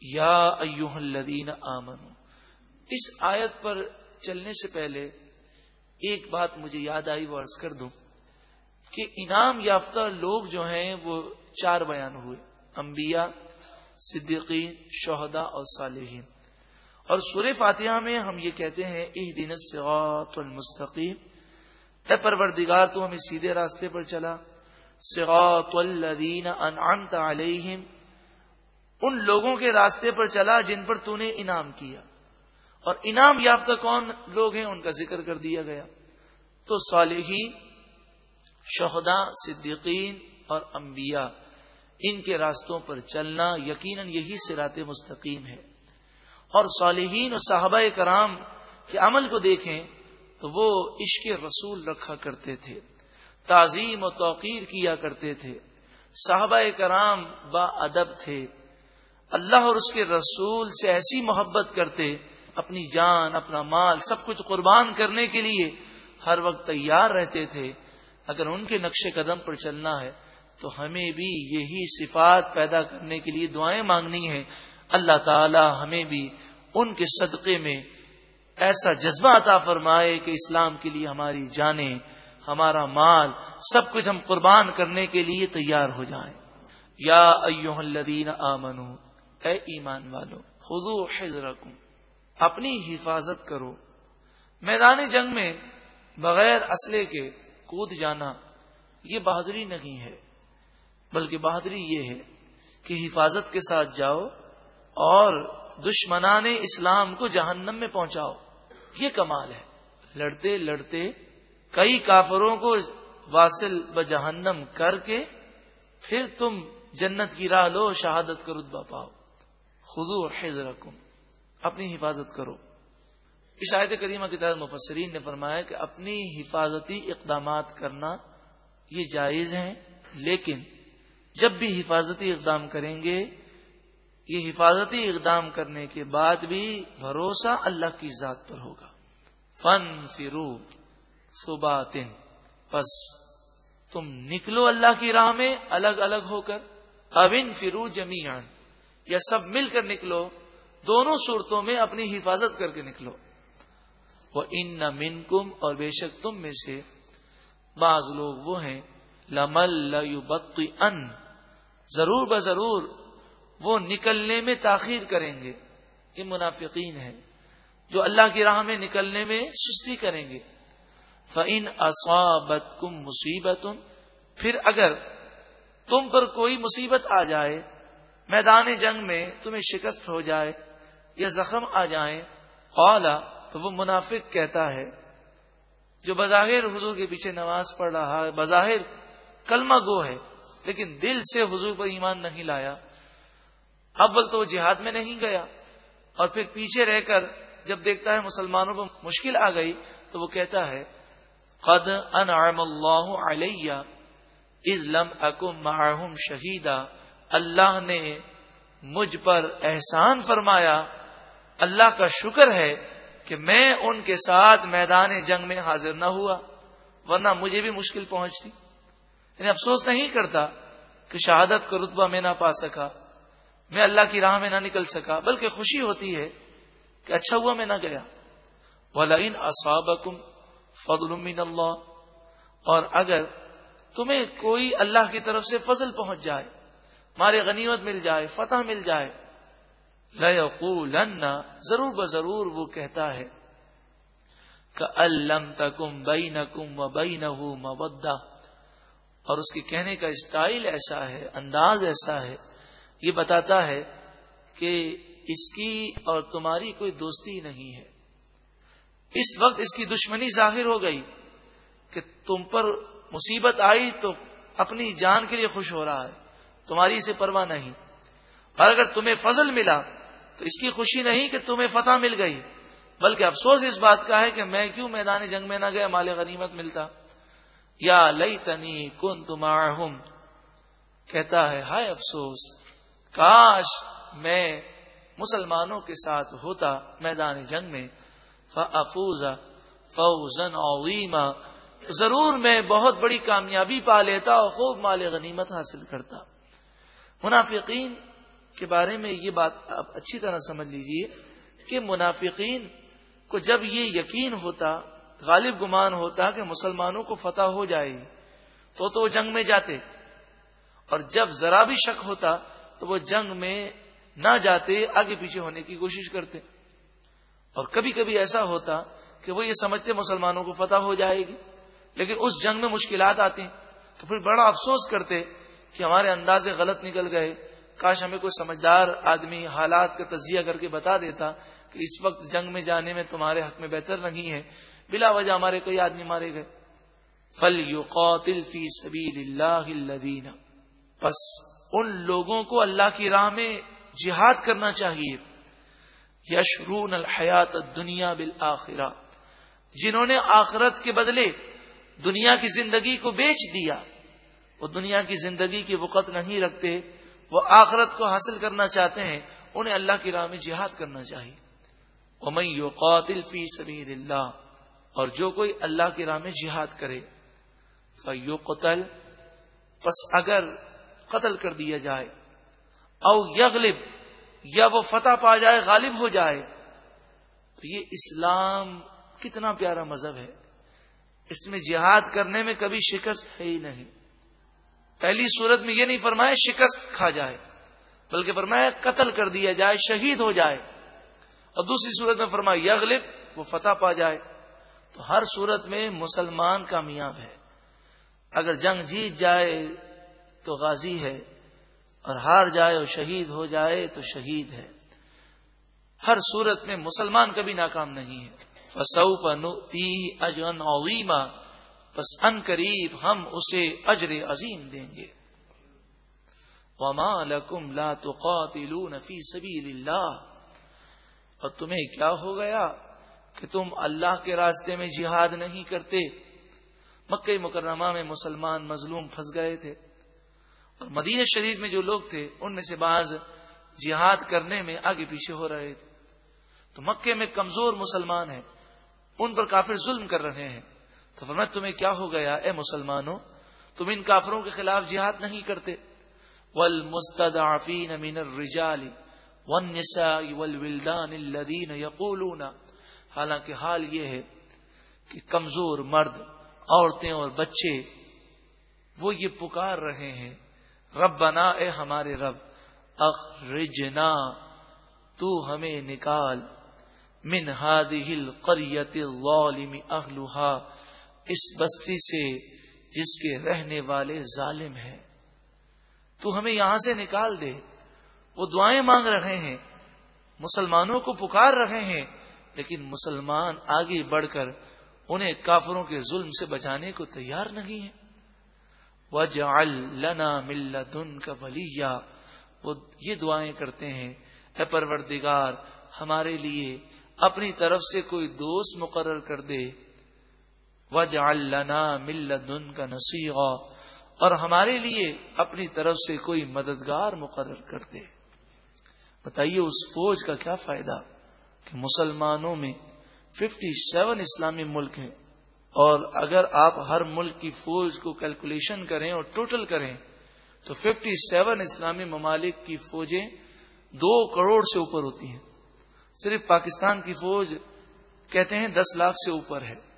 یا ایوہ الذین آمنو۔ اس آیت پر چلنے سے پہلے ایک بات مجھے یاد آئی، وہ عرض کر دوں کہ انعام یافتہ لوگ جو ہیں، وہ چار بیان ہوئے۔ انبیاء، صدیقین شہدا اور صالحین۔ اور سورہ فاتحہ میں ہم یہ کہتے ہیں اہ دن سغات المستقیم۔ اے پروردگار، تو ہمیں سیدھے راستے پر چلا۔ سغات الذین انعمت علیہم۔ ان لوگوں کے راستے پر چلا جن پر تو نے انعام کیا۔ اور انعام یافتہ کون لوگ ہیں؟ ان کا ذکر کر دیا گیا۔ تو صالحین شہدا صدیقین اور انبیاء، ان کے راستوں پر چلنا یقیناً یہی سرات مستقیم ہے۔ اور صالحین اور صحابہ کرام کے عمل کو دیکھیں تو وہ عشق رسول رکھا کرتے تھے، تعظیم و توقیر کیا کرتے تھے۔ صحابہ کرام با ادب تھے۔ اللہ اور اس کے رسول سے ایسی محبت کرتے، اپنی جان، اپنا مال، سب کچھ قربان کرنے کے لیے ہر وقت تیار رہتے تھے۔ اگر ان کے نقش قدم پر چلنا ہے تو ہمیں بھی یہی صفات پیدا کرنے کے لیے دعائیں مانگنی ہیں۔ اللہ تعالی ہمیں بھی ان کے صدقے میں ایسا جذبہ عطا فرمائے کہ اسلام کے لیے ہماری جانیں، ہمارا مال، سب کچھ ہم قربان کرنے کے لیے تیار ہو جائیں۔ یا ایوہ الذین آمنو اے ایمان والو خودو حضرکم اپنی حفاظت کرو۔ میدان جنگ میں بغیر اسلحے کے کود جانا یہ بہادری نہیں ہے، بلکہ بہادری یہ ہے کہ حفاظت کے ساتھ جاؤ اور دشمنان اسلام کو جہنم میں پہنچاؤ۔ یہ کمال ہے۔ لڑتے لڑتے کئی کافروں کو واصل ب جہنم کر کے پھر تم جنت کی راہ لو، شہادت کا رتبہ پاؤ۔ خزو حضرکم اپنی حفاظت کرو۔ اس آیت کریمہ کی تحت مفسرین نے فرمایا کہ اپنی حفاظتی اقدامات کرنا یہ جائز ہیں، لیکن جب بھی حفاظتی اقدام کریں گے، یہ حفاظتی اقدام کرنے کے بعد بھی بھروسہ اللہ کی ذات پر ہوگا۔ فن فرو صبح بس تم نکلو اللہ کی راہ میں الگ الگ ہو کر۔ ابن فرو جمیان یا سب مل کر نکلو، دونوں صورتوں میں اپنی حفاظت کر کے نکلو۔ وہ ان نہ من کم اور بے شک تم میں سے بعض لوگ وہ ہیں، لمل ان ضرور ب ضرور وہ نکلنے میں تاخیر کریں گے۔ یہ منافقین ہے جو اللہ کی راہ میں نکلنے میں سستی کریں گے۔ فعن اصابت کم مصیبت پھر اگر تم پر کوئی مصیبت آ جائے میدان جنگ میں تمہیں شکست ہو جائے یا زخم آ جائیں، قالا، تو وہ منافق کہتا ہے، جو بظاہر حضور کے پیچھے نماز پڑھ رہا ہے، بظاہر کلمہ گو ہے، لیکن دل سے حضور پر ایمان نہیں لایا۔ اول تو وہ جہاد میں نہیں گیا، اور پھر پیچھے رہ کر جب دیکھتا ہے مسلمانوں کو مشکل آ گئی، تو وہ کہتا ہے، قد انعم اللہ علیہ از لم اکم معہم شہیدا اللہ نے مجھ پر احسان فرمایا، اللہ کا شکر ہے کہ میں ان کے ساتھ میدان جنگ میں حاضر نہ ہوا، ورنہ مجھے بھی مشکل پہنچتی۔ یعنی افسوس نہیں کرتا کہ شہادت کا رتبہ میں نہ پا سکا، میں اللہ کی راہ میں نہ نکل سکا، بلکہ خوشی ہوتی ہے کہ اچھا ہوا میں نہ گیا۔ ولین اصابکم فضل من اللہ اور اگر تمہیں کوئی اللہ کی طرف سے فضل پہنچ جائے مارے غنیمت مل جائے، فتح مل جائے۔ لَيَقُولَنَّ ضرور بضرور وہ کہتا ہے کہ الم تکم بینکم و بینہ مودہ۔ اور اس کے کہنے کا اسٹائل ایسا ہے، انداز ایسا ہے۔ یہ بتاتا ہے کہ اس کی اور تمہاری کوئی دوستی نہیں ہے۔ اس وقت اس کی دشمنی ظاہر ہو گئی کہ تم پر مصیبت آئی تو اپنی جان کے لیے خوش ہو رہا ہے۔ تمہاری اسے پرواہ نہیں۔ اور اگر تمہیں فضل ملا، تو اس کی خوشی نہیں کہ تمہیں فتح مل گئی، بلکہ افسوس اس بات کا ہے کہ میں کیوں میدان جنگ میں نہ گیا، مال غنیمت ملتا۔ یا لئی تنی کن تمہم کہتا ہے، ہائے افسوس، کاش میں مسلمانوں کے ساتھ ہوتا میدان جنگ میں۔ فوز فوزن اویما ضرور میں بہت بڑی کامیابی پا لیتا اور خوب مال غنیمت حاصل کرتا۔ منافقین کے بارے میں یہ بات آپ اچھی طرح سمجھ لیجیے کہ منافقین کو جب یہ یقین ہوتا، غالب گمان ہوتا کہ مسلمانوں کو فتح ہو جائے، تو تو وہ جنگ میں جاتے۔ اور جب ذرا بھی شک ہوتا، تو وہ جنگ میں نہ جاتے، آگے پیچھے ہونے کی کوشش کرتے۔ اور کبھی کبھی ایسا ہوتا کہ وہ یہ سمجھتے مسلمانوں کو فتح ہو جائے گی، لیکن اس جنگ میں مشکلات آتی تو پھر بڑا افسوس کرتے کہ ہمارے اندازے غلط نکل گئے۔ کاش ہمیں کوئی سمجھدار آدمی حالات کا تجزیہ کر کے بتا دیتا کہ اس وقت جنگ میں جانے میں تمہارے حق میں بہتر نہیں ہے۔ بلا وجہ ہمارے کوئی آدمی مارے گئے۔ فل یو قوتل فی سبیل اللہ بس ان لوگوں کو اللہ کی راہ میں جہاد کرنا چاہیے۔ یشرون الحیات دنیا بالآخرہ۔ جنہوں نے آخرت کے بدلے دنیا کی زندگی کو بیچ دیا۔ وہ دنیا کی زندگی کی وقت نہیں رکھتے، وہ آخرت کو حاصل کرنا چاہتے ہیں، انہیں اللہ کی راہ میں جہاد کرنا چاہیے۔ یو قاتل فی سبیر اللہ اور جو کوئی اللہ کی راہ میں جہاد کرے فیو قتل پس اگر قتل کر دیا جائے، او یغلب، یا وہ فتح پا جائے، غالب ہو جائے، تو یہ اسلام کتنا پیارا مذہب ہے۔ اس میں جہاد کرنے میں کبھی شکست ہے ہی نہیں۔ پہلی صورت میں یہ نہیں فرمایا شکست کھا جائے، بلکہ فرمایا قتل کر دیا جائے، شہید ہو جائے۔ اور دوسری صورت میں فرمایا یغلب، وہ فتح پا جائے۔ تو ہر صورت میں مسلمان کامیاب ہے۔ اگر جنگ جیت جائے تو غازی ہے، اور ہار جائے اور شہید ہو جائے تو شہید ہے۔ ہر صورت میں مسلمان کبھی ناکام نہیں ہے۔ فسوف نؤتی اجرا عظیما بس ان قریب ہم اسے اجر عظیم دیں گے۔ وما لکم لا تقاتلون فی سبیل اللہ اور تمہیں کیا ہو گیا کہ تم اللہ کے راستے میں جہاد نہیں کرتے؟ مکہ مکرمہ میں مسلمان مظلوم پھنس گئے تھے۔ اور مدینہ شریف میں جو لوگ تھے، ان میں سے بعض جہاد کرنے میں آگے پیچھے ہو رہے تھے۔ تو مکے میں کمزور مسلمان ہیں، ان پر کافر ظلم کر رہے ہیں۔ تو فرمایا، تمہیں کیا ہو گیا اے مسلمانوں؟ تم ان کافروں کے خلاف جہاد نہیں کرتے۔ والمستضعفین من الرجال والنساء والولدان الذين يقولون۔ حالانکہ حال یہ ہے کہ کمزور مرد، عورتیں اور بچے، وہ یہ پکار رہے ہیں رب بنا اے ہمارے رب، اخرجنا، تو ہمیں نکال۔ من هذه القرية الظالم اهلها اس بستی سے جس کے رہنے والے ظالم ہیں، تو ہمیں یہاں سے نکال دے۔ وہ دعائیں مانگ رہے ہیں، مسلمانوں کو پکار رہے ہیں، لیکن مسلمان آگے بڑھ کر انہیں کافروں کے ظلم سے بچانے کو تیار نہیں ہے وجعل لنا مل دن کا ولیہ وہ یہ دعائیں کرتے ہیں، اے پروردگار، ہمارے لیے اپنی طرف سے کوئی دوست مقرر کر دے۔ وجعل لنا مل دن کا نصیحہ اور ہمارے لیے اپنی طرف سے کوئی مددگار مقرر کر دے۔ بتائیے اس فوج کا کیا فائدہ؟ کہ مسلمانوں میں ففٹی سیون اسلامی ملک ہیں۔ اور اگر آپ ہر ملک کی فوج کو کیلکولیشن کریں اور ٹوٹل کریں، تو ففٹی سیون اسلامی ممالک کی فوجیں دو کروڑ سے اوپر ہوتی ہیں۔ صرف پاکستان کی فوج کہتے ہیں دس لاکھ سے اوپر ہے۔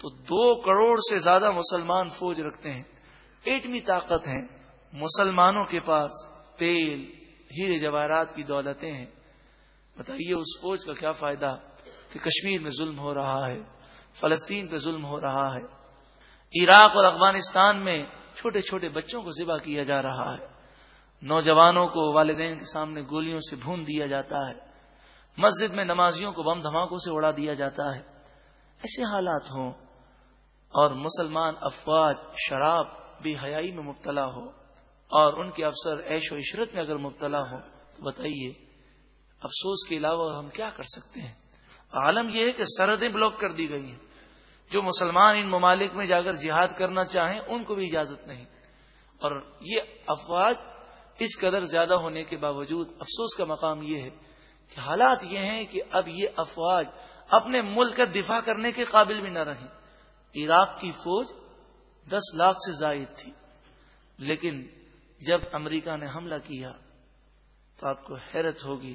تو دو کروڑ سے زیادہ مسلمان فوج رکھتے ہیں۔ ایٹمی طاقت ہیں۔ مسلمانوں کے پاس تیل، ہیرے جواہرات کی دولتیں ہیں۔ بتائیے اس فوج کا کیا فائدہ؟ کہ کشمیر میں ظلم ہو رہا ہے، فلسطین پہ ظلم ہو رہا ہے۔ عراق اور افغانستان میں چھوٹے چھوٹے بچوں کو ذبح کیا جا رہا ہے۔ نوجوانوں کو والدین کے سامنے گولیوں سے بھون دیا جاتا ہے۔ مسجد میں نمازیوں کو بم دھماکوں سے اڑا دیا جاتا ہے۔ ایسے حالات ہوں۔ اور مسلمان افواج، شراب بے حیائی میں مبتلا ہو اور ان کے افسر عیش و عشرت میں اگر مبتلا ہو تو بتائیے، افسوس کے علاوہ ہم کیا کر سکتے ہیں؟ عالم یہ ہے کہ سرحدیں بلاک کر دی گئی ہیں۔ جو مسلمان ان ممالک میں جا کر جہاد کرنا چاہیں، ان کو بھی اجازت نہیں۔ اور یہ افواج اس قدر زیادہ ہونے کے باوجود افسوس کا مقام یہ ہے کہ حالات یہ ہیں کہ اب یہ افواج اپنے ملک کا دفاع کرنے کے قابل بھی نہ رہیں۔ عراق کی فوج دس لاکھ سے زائد تھی۔ لیکن جب امریکہ نے حملہ کیا تو آپ کو حیرت ہوگی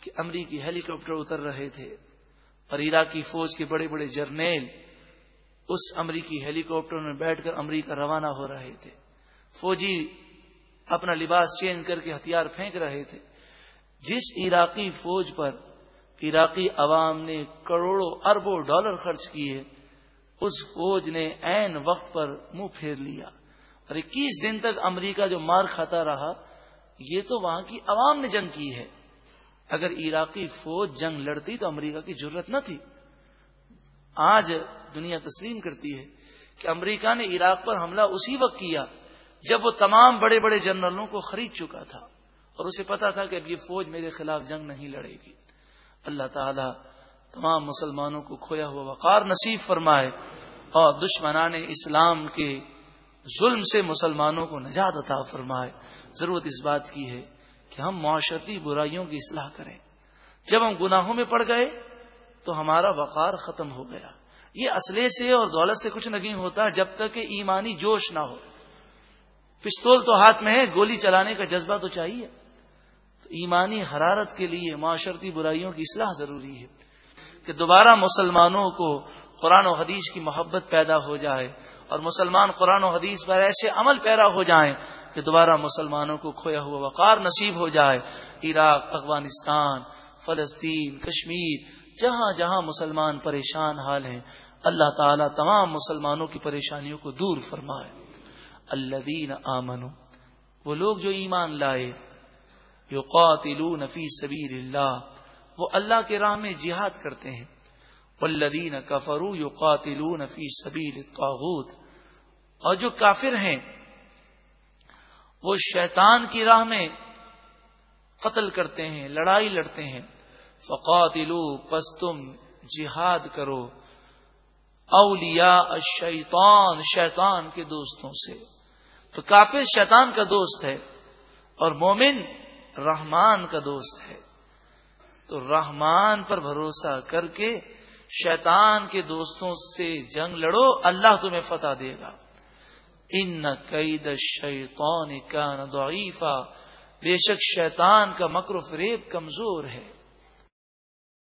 کہ امریکی ہیلی کاپٹر اتر رہے تھے اور عراقی فوج کے بڑے بڑے جرنیل اس امریکی ہیلی کاپٹر میں بیٹھ کر امریکہ روانہ ہو رہے تھے۔ فوجی اپنا لباس چینج کر کے ہتھیار پھینک رہے تھے۔ جس عراقی فوج پر عراقی عوام نے کروڑوں اربوں ڈالر خرچ کیے اس فوج نے عین وقت پر منہ پھیر لیا۔ اور اکیس دن تک امریکہ جو مار کھاتا رہا، یہ تو وہاں کی عوام نے جنگ کی ہے۔ اگر عراقی فوج جنگ لڑتی تو امریکہ کی ضرورت نہ تھی۔ آج دنیا تسلیم کرتی ہے کہ امریکہ نے عراق پر حملہ اسی وقت کیا جب وہ تمام بڑے بڑے جنرلوں کو خرید چکا تھا۔ اور اسے پتا تھا کہ اب یہ فوج میرے خلاف جنگ نہیں لڑے گی۔ اللہ تعالی تمام مسلمانوں کو کھویا ہوا وقار نصیب فرمائے اور دشمنان اسلام کے ظلم سے مسلمانوں کو نجات عطا فرمائے۔ ضرورت اس بات کی ہے کہ ہم معاشرتی برائیوں کی اصلاح کریں۔ جب ہم گناہوں میں پڑ گئے تو ہمارا وقار ختم ہو گیا۔ یہ اسلحے سے اور دولت سے کچھ نہیں ہوتا جب تک کہ ایمانی جوش نہ ہو۔ پستول تو ہاتھ میں ہے، گولی چلانے کا جذبہ تو چاہیے۔ تو ایمانی حرارت کے لیے معاشرتی برائیوں کی اصلاح ضروری ہے۔ کہ دوبارہ مسلمانوں کو قرآن و حدیث کی محبت پیدا ہو جائے اور مسلمان قرآن و حدیث پر ایسے عمل پیرا ہو جائیں کہ دوبارہ مسلمانوں کو کھویا ہوا وقار نصیب ہو جائے۔ عراق، افغانستان، فلسطین، کشمیر، جہاں جہاں مسلمان پریشان حال ہیں، اللہ تعالیٰ تمام مسلمانوں کی پریشانیوں کو دور فرمائے۔ اللہ دین وہ لوگ جو ایمان لائے جو قاتل فی سبیر اللہ وہ اللہ کے راہ میں جہاد کرتے ہیں۔ والذین کفروا یقاتلون فی سبیل الطاغوت۔ اور جو کافر ہیں، وہ شیطان کی راہ میں قتل کرتے ہیں، لڑائی لڑتے ہیں۔ فقاتلو پس تم جہاد کرو۔ اولیاء الشیطان شیطان کے دوستوں سے۔ تو کافر شیطان کا دوست ہے اور مومن رحمان کا دوست ہے۔ تو رحمان پر بھروسہ کر کے شیطان کے دوستوں سے جنگ لڑو، اللہ تمہیں فتح دے گا۔ ان قید شیطان کا ضعیفہ بے شک شیطان کا مکر و فریب کمزور ہے۔